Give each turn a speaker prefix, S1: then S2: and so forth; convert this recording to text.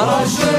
S1: Хорошо.